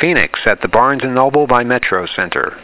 Phoenix at the Barnes & Noble by Metro Center.